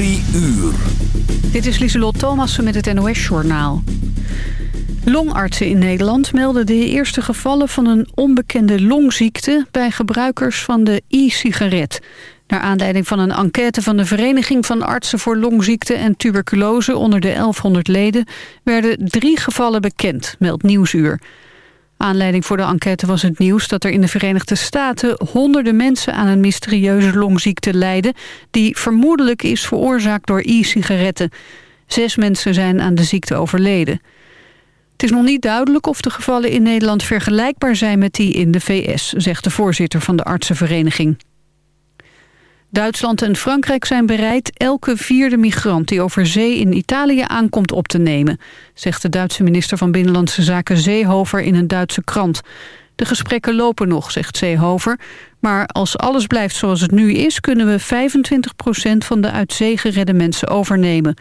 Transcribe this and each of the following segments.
Uur. Dit is Lieselot Thomassen met het NOS-journaal. Longartsen in Nederland melden de eerste gevallen van een onbekende longziekte... bij gebruikers van de e-sigaret. Naar aanleiding van een enquête van de Vereniging van Artsen voor Longziekte en Tuberculose onder de 1100 leden... werden drie gevallen bekend, meldt Nieuwsuur. Aanleiding voor de enquête was het nieuws dat er in de Verenigde Staten... honderden mensen aan een mysterieuze longziekte lijden... die vermoedelijk is veroorzaakt door e-sigaretten. Zes mensen zijn aan de ziekte overleden. Het is nog niet duidelijk of de gevallen in Nederland vergelijkbaar zijn met die in de VS... zegt de voorzitter van de artsenvereniging. Duitsland en Frankrijk zijn bereid elke vierde migrant die over zee in Italië aankomt op te nemen, zegt de Duitse minister van Binnenlandse Zaken Seehofer in een Duitse krant. De gesprekken lopen nog, zegt Seehofer, maar als alles blijft zoals het nu is, kunnen we 25% van de uit zee geredde mensen overnemen.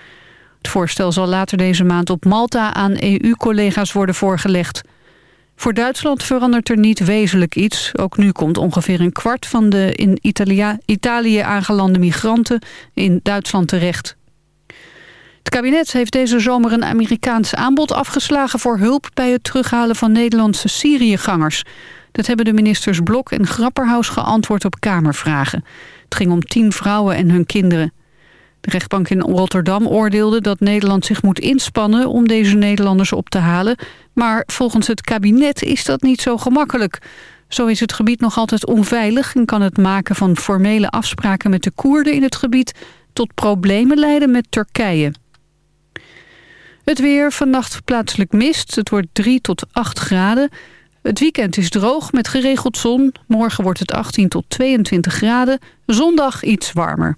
Het voorstel zal later deze maand op Malta aan EU-collega's worden voorgelegd. Voor Duitsland verandert er niet wezenlijk iets. Ook nu komt ongeveer een kwart van de in Italia, Italië aangelande migranten in Duitsland terecht. Het kabinet heeft deze zomer een Amerikaans aanbod afgeslagen... voor hulp bij het terughalen van Nederlandse Syriëgangers. Dat hebben de ministers Blok en Grapperhaus geantwoord op Kamervragen. Het ging om tien vrouwen en hun kinderen. De rechtbank in Rotterdam oordeelde dat Nederland zich moet inspannen om deze Nederlanders op te halen. Maar volgens het kabinet is dat niet zo gemakkelijk. Zo is het gebied nog altijd onveilig en kan het maken van formele afspraken met de Koerden in het gebied tot problemen leiden met Turkije. Het weer, vannacht plaatselijk mist. Het wordt 3 tot 8 graden. Het weekend is droog met geregeld zon. Morgen wordt het 18 tot 22 graden. Zondag iets warmer.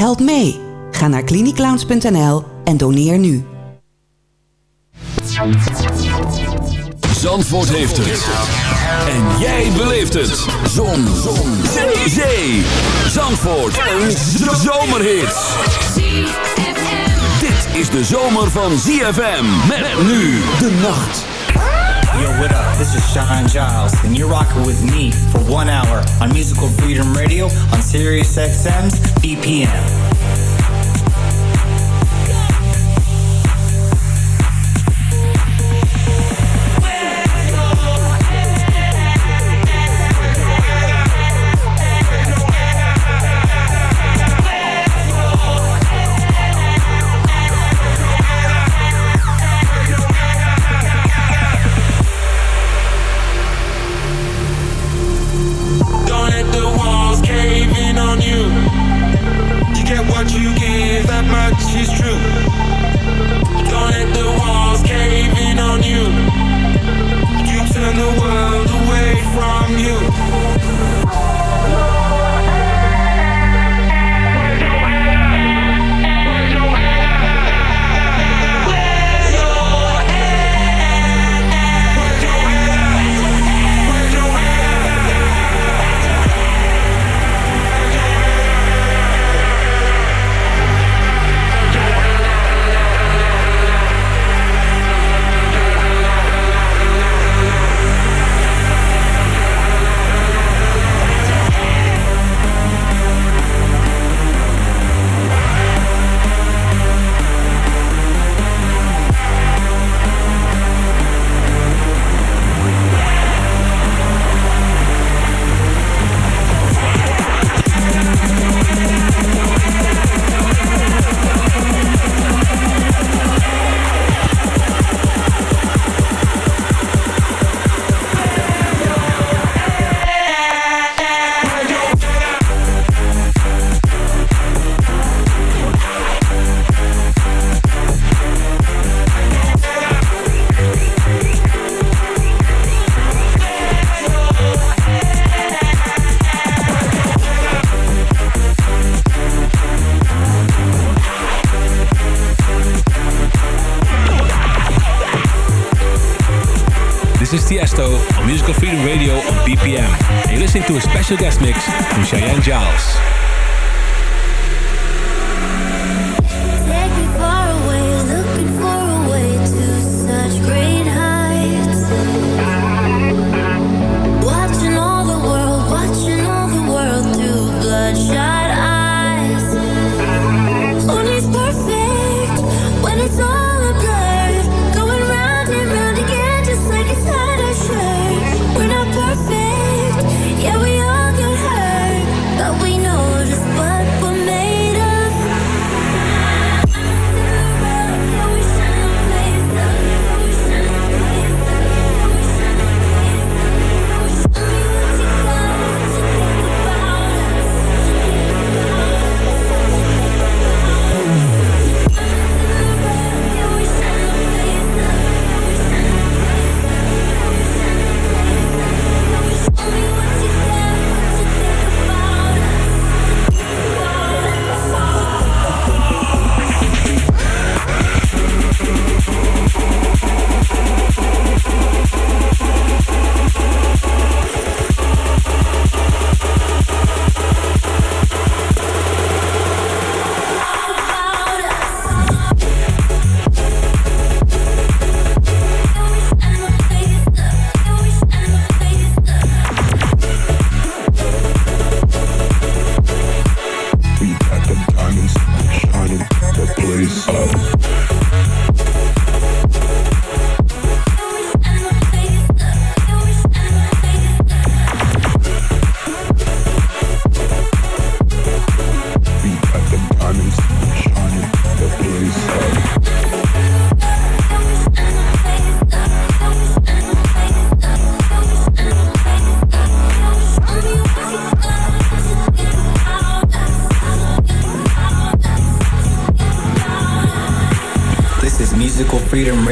Help mee. Ga naar cliniclowns.nl en doneer nu. Zandvoort heeft het. En jij beleeft het. Zon. Zon. Zee. Zandvoort. Een zomerhit. Dit is de zomer van ZFM. Met nu de nacht. What up? This is Sean Giles, and you're rocking with me for one hour on Musical Freedom Radio on Sirius XM's BPM.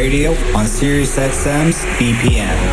Radio on SiriusXM's BPM.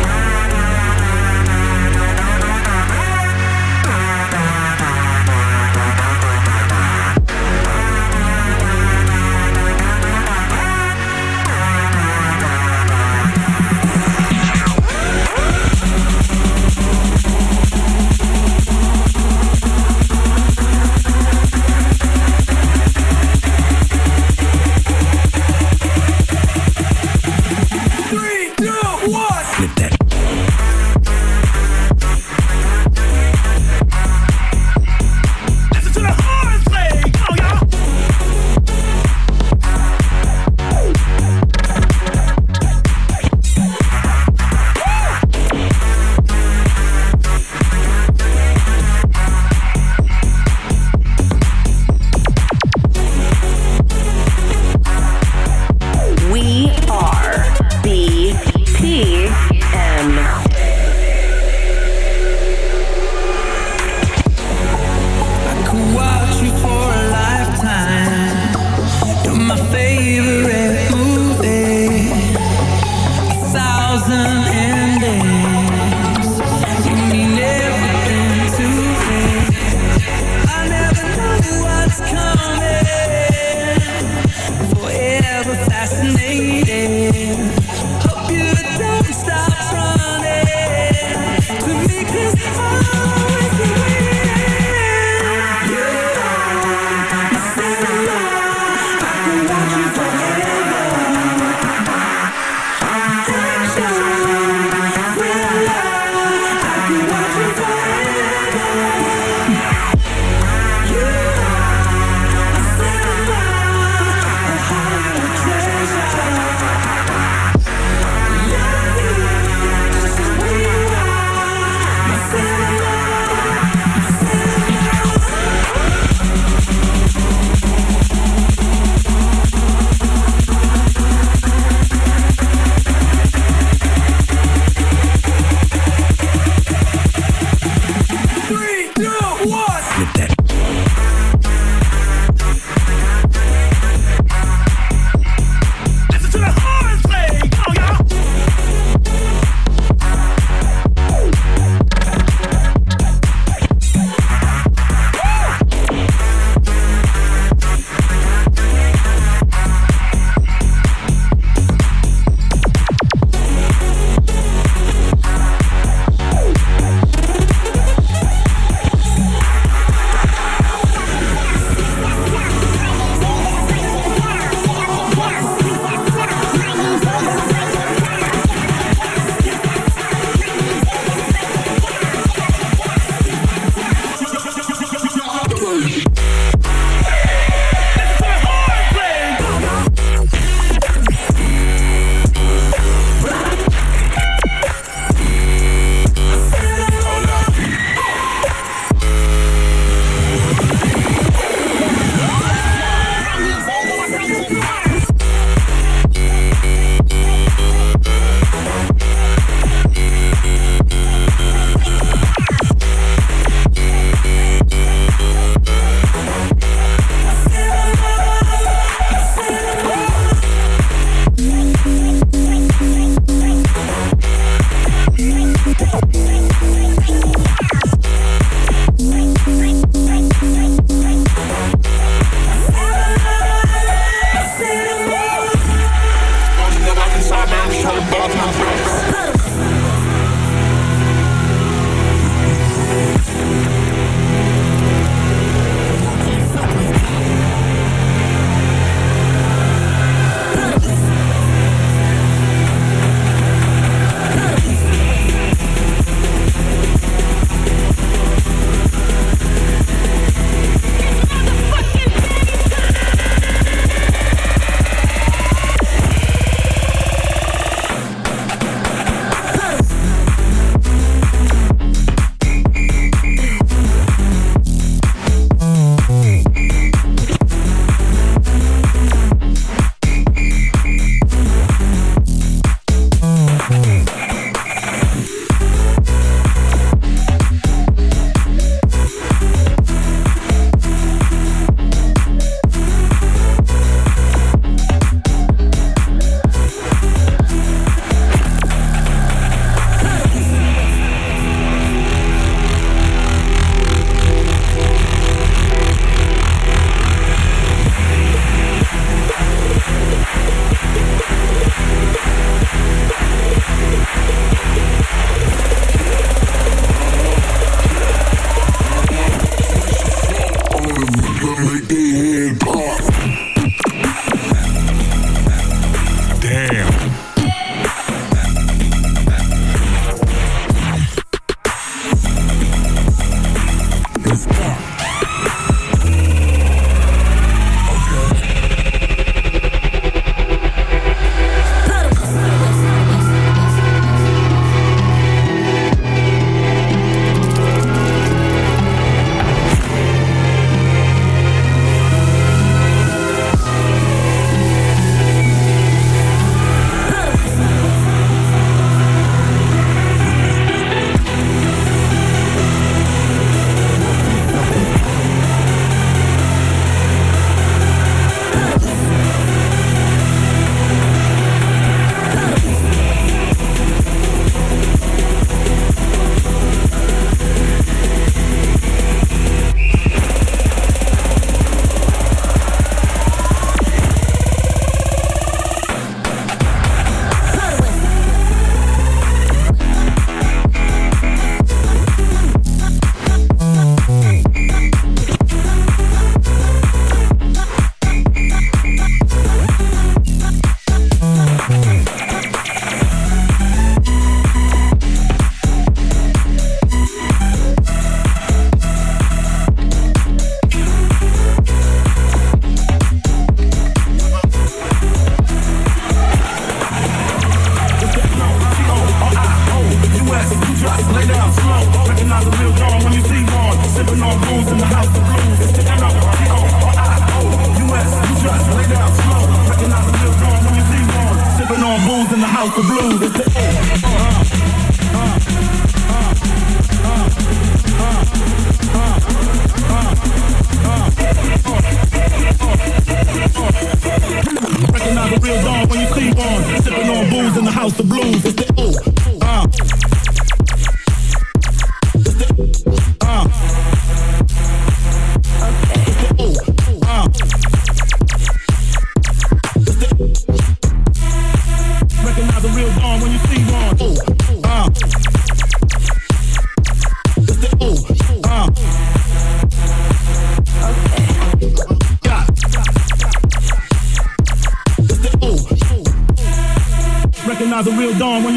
goes on when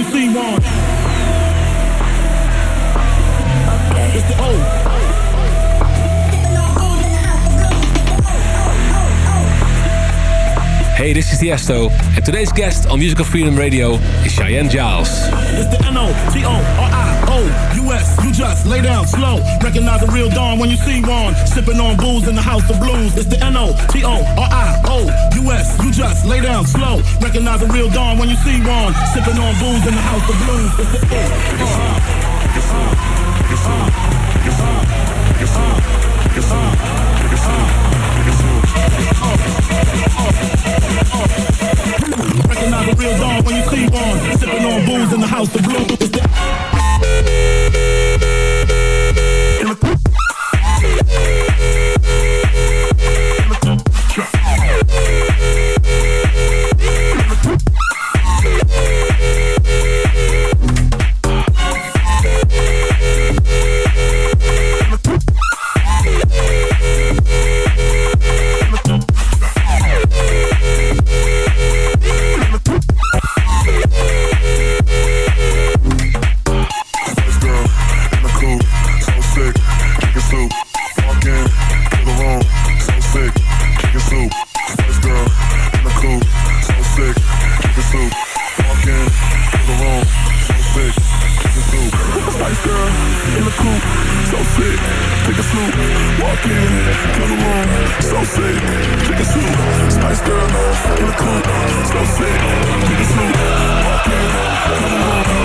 Tiesto, and today's guest on Musical Freedom Radio is Cheyenne Giles. It's the N-O-T-O-R-I-O-U-S. You just lay down slow. Recognize a real dawn when you see one. Sipping on booze in the house of blues. It's the N-O-T-O-R-I-O-U-S. You just lay down slow. Recognize a real dawn when you see one. Sipping on booze in the house of blues. It's the Recognize a real dawn when you see one. Sipping on booze in the house of blues. Spice girl in the coupe, so sick, take a soup. Walk in, to the room, so sick, chicken soup. Spice girl in the coupe, so sick, chicken soup. Walk in, to the room,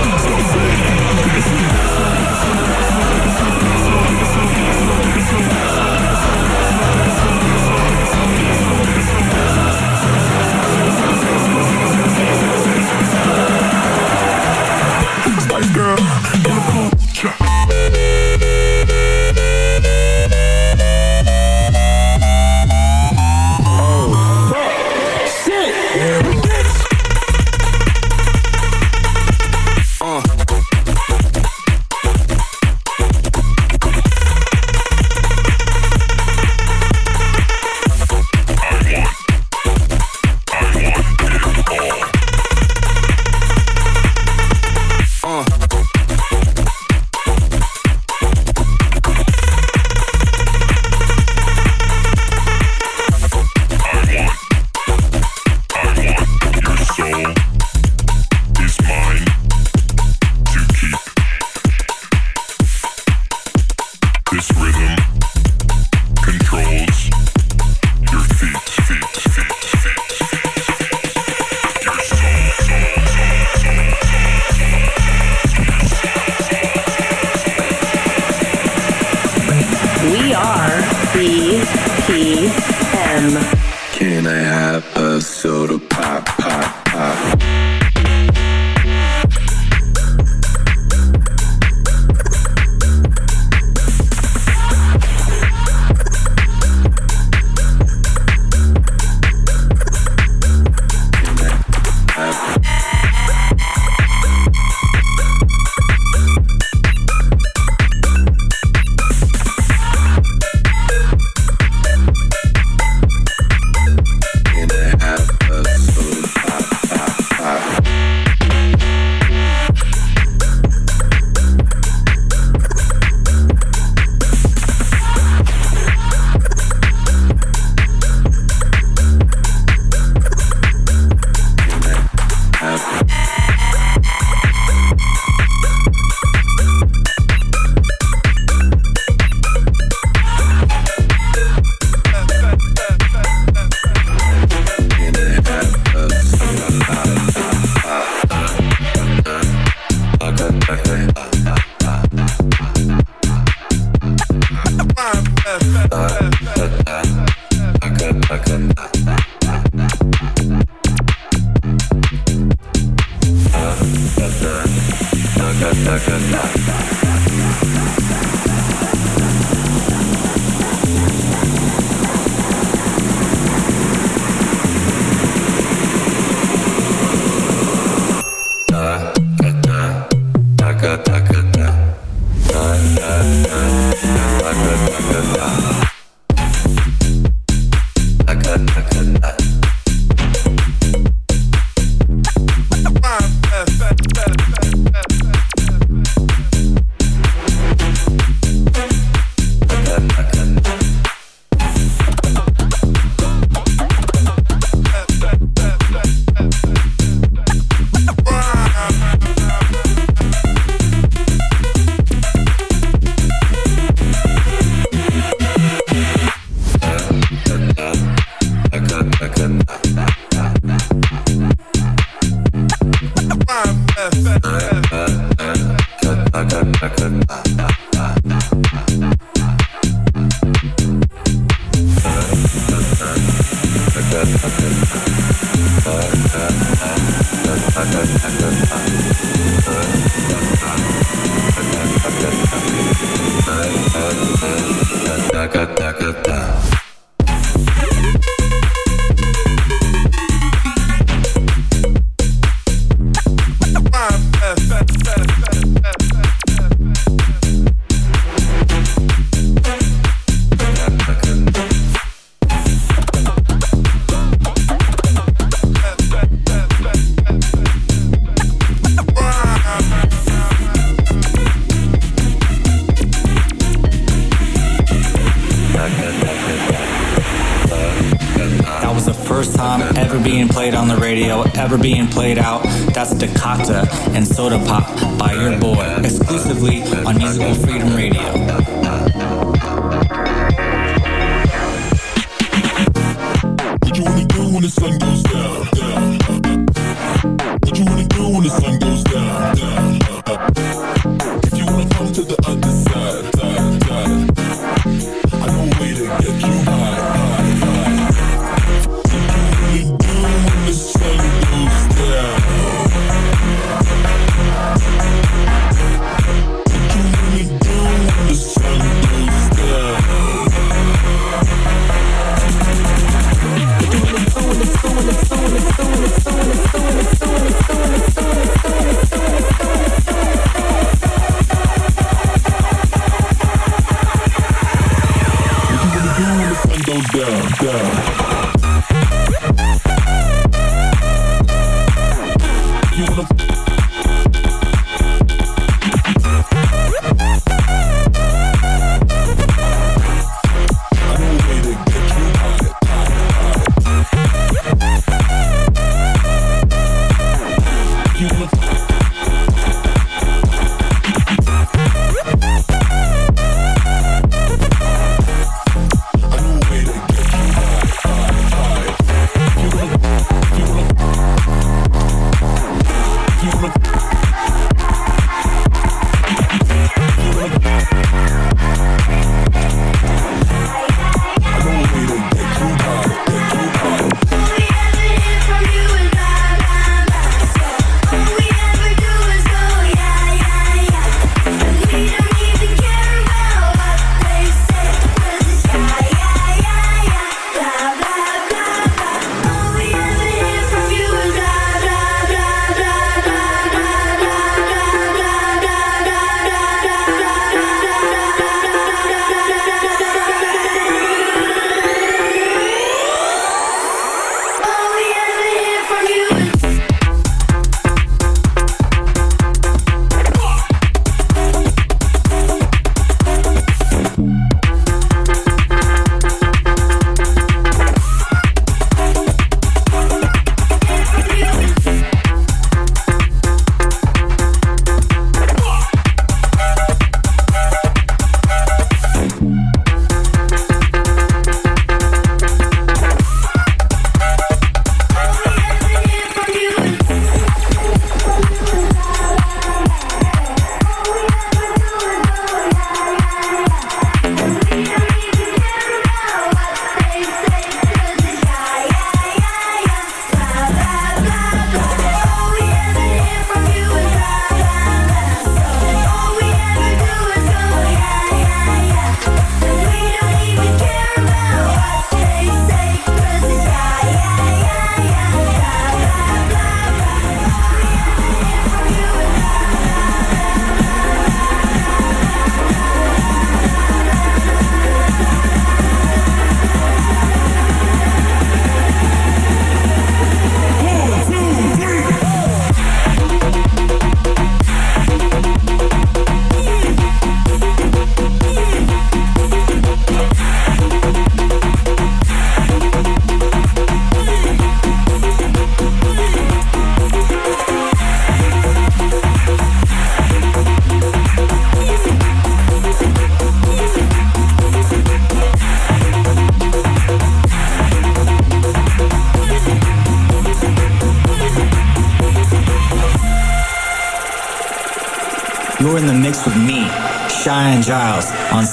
out.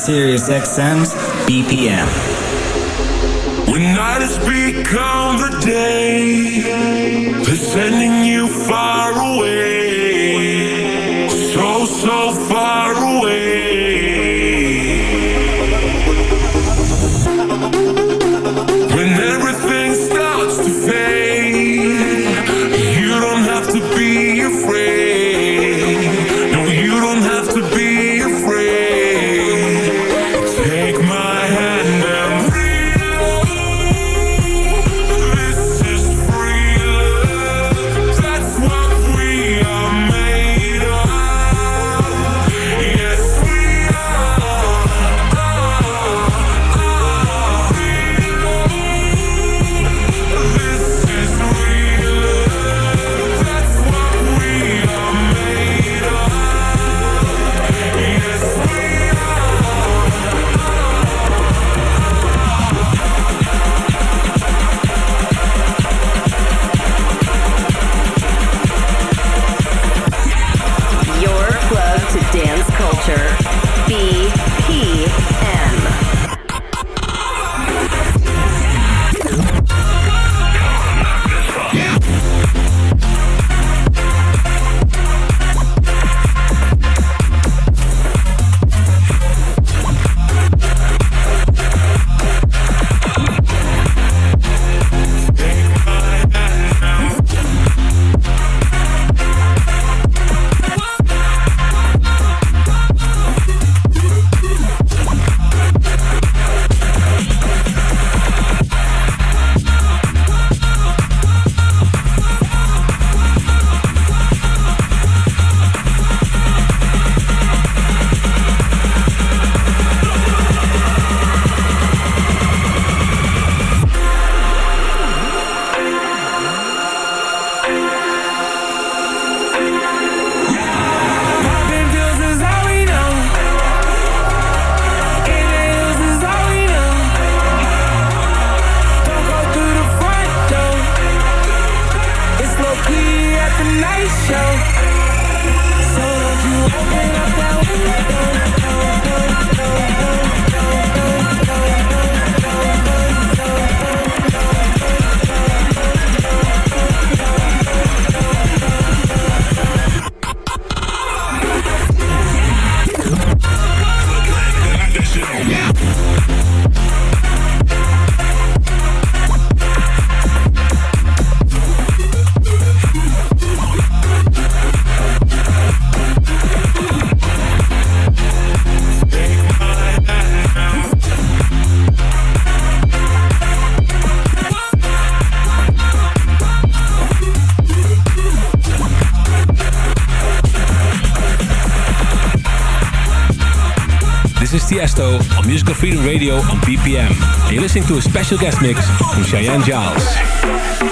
Sirius XM's BPM. Freedom Radio on BPM. And you're listening to a special guest mix from Cheyenne Giles.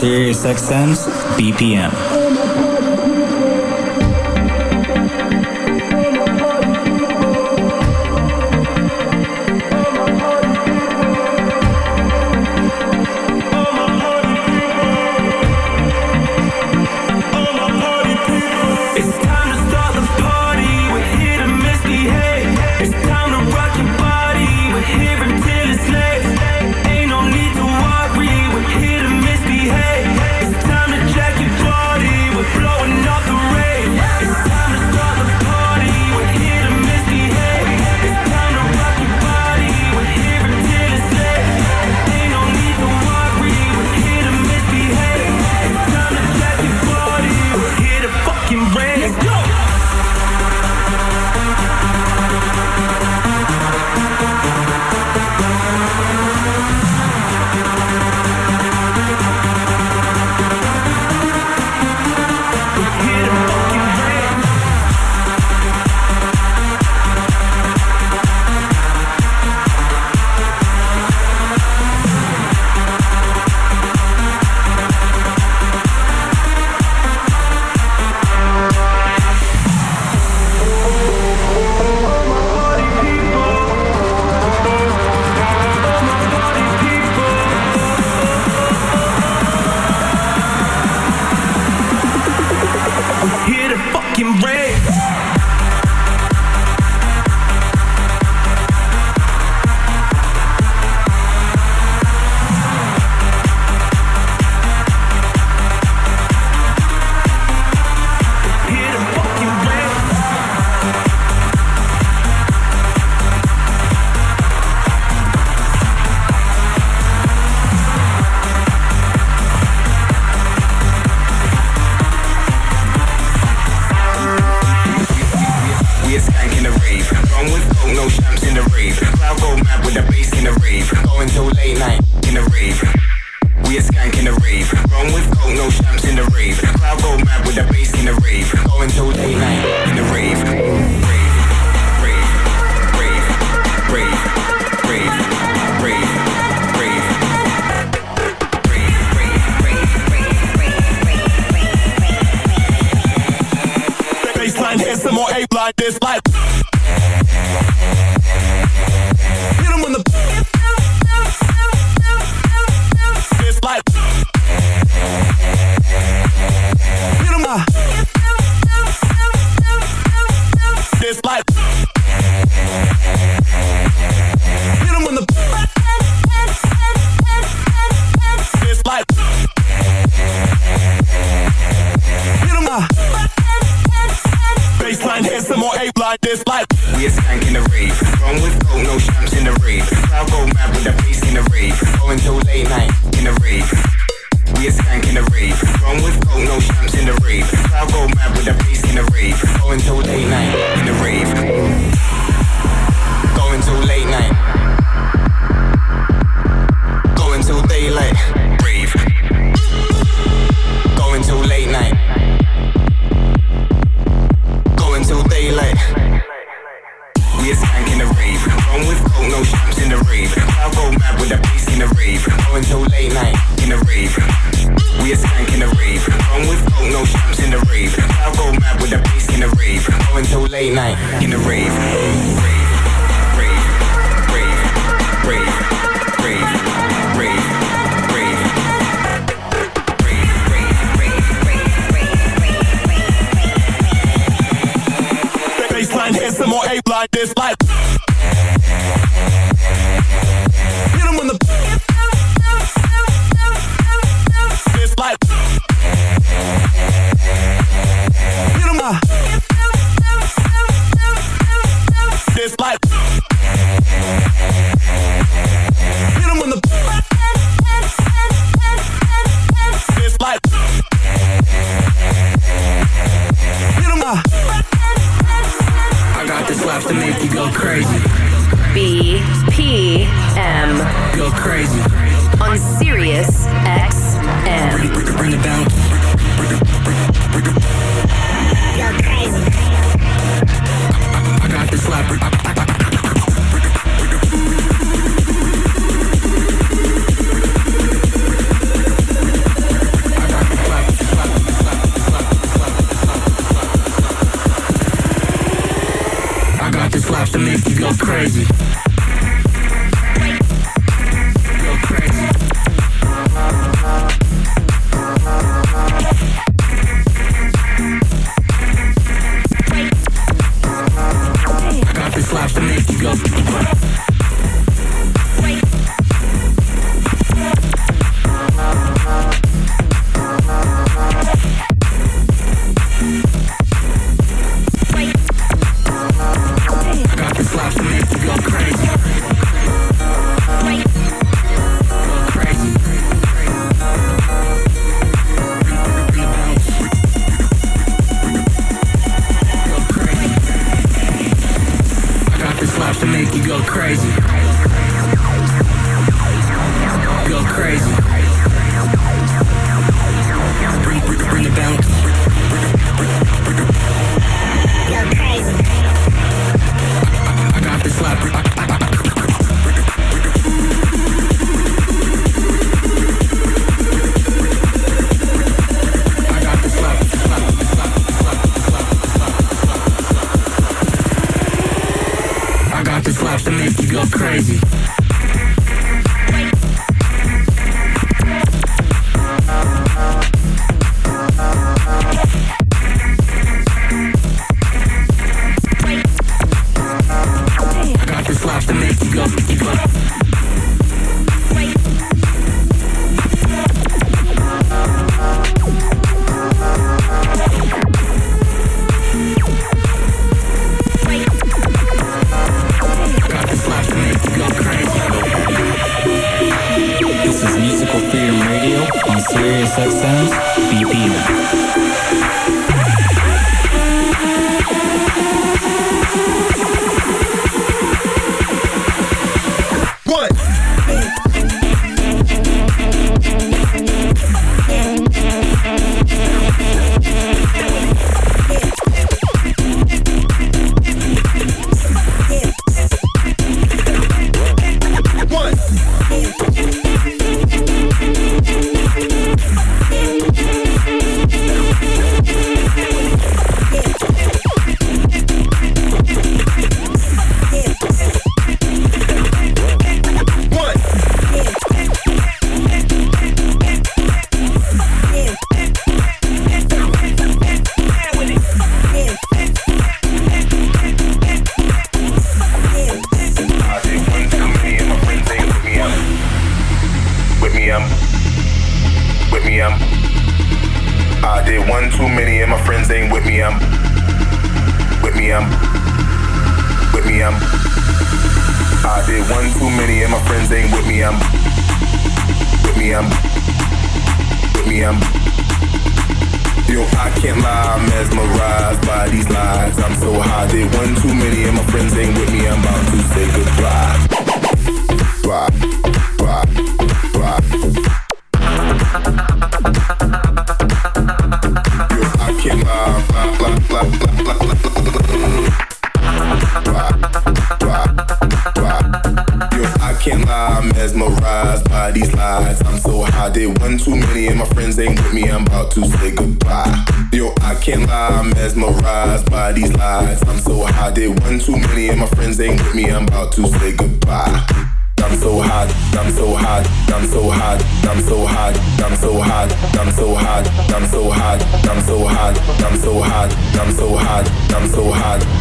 Sirius XM's BPM.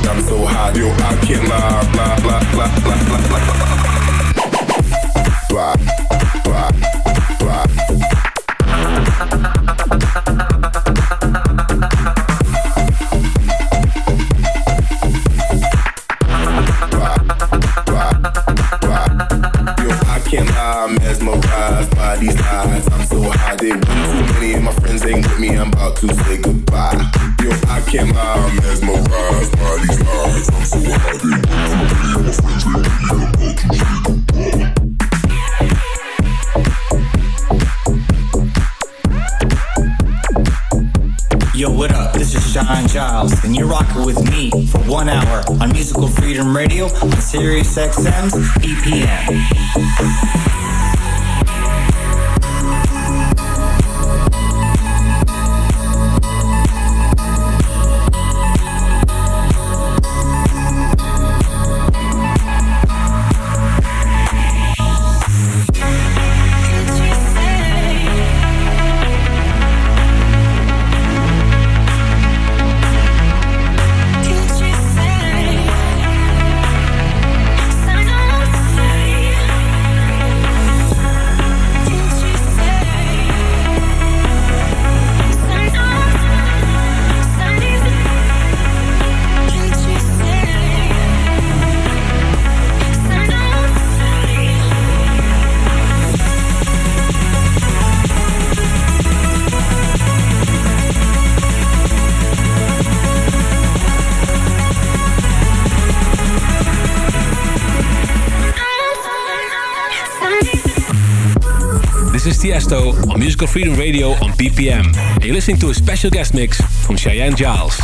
I'm so hot, yo, I cannot, blah, blah, blah. SiriusXM EPN. Tiesto on Musical Freedom Radio on BPM. And you're listening to a special guest mix from Cheyenne Giles.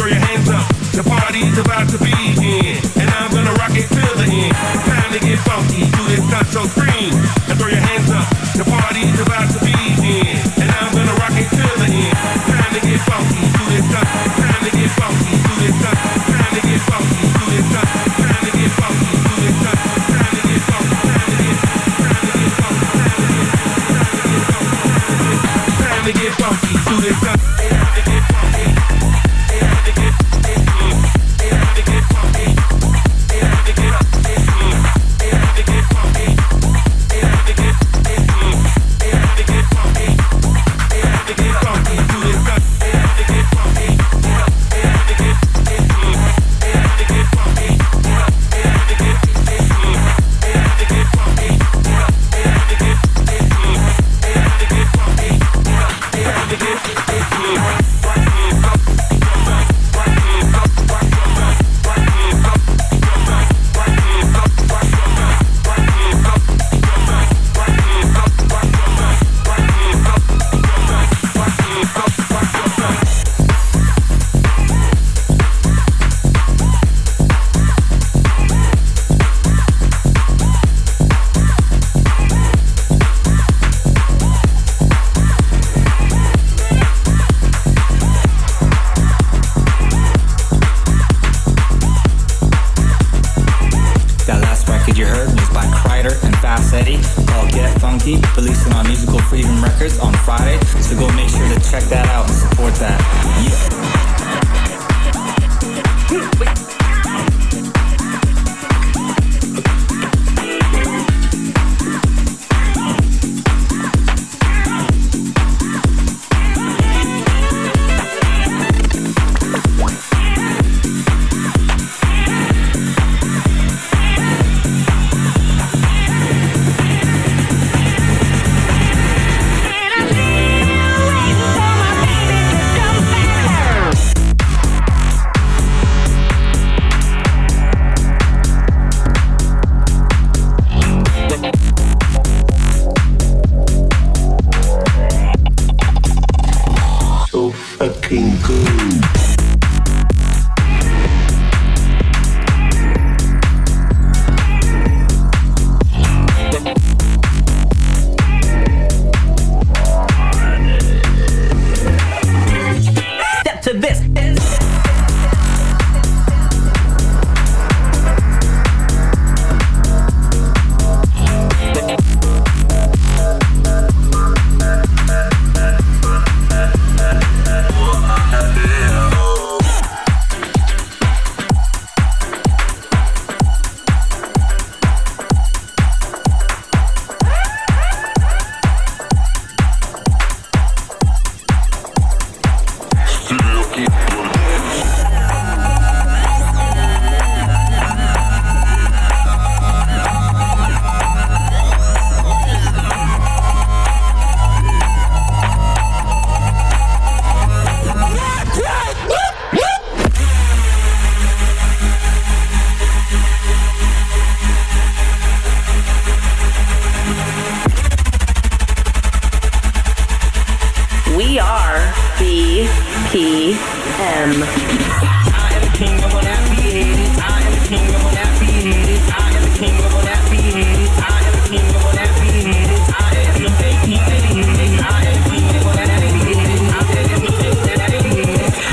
throw your hands up. The party's about to begin, and I'm gonna rock it till the end. Time to get funky, do this.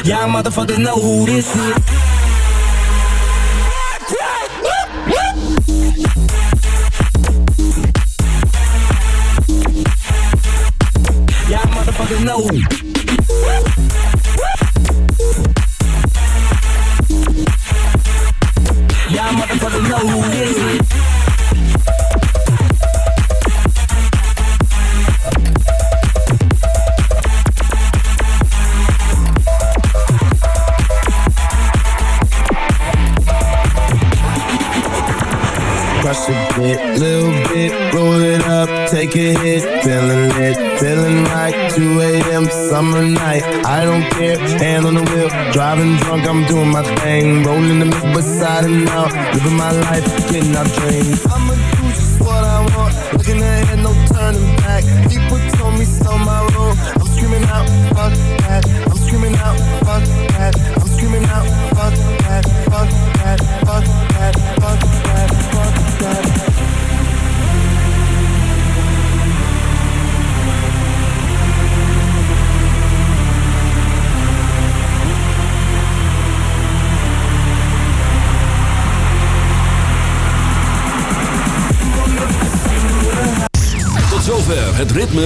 Y'all motherfuckers know who this is. Y'all motherfuckers know.